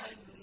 أن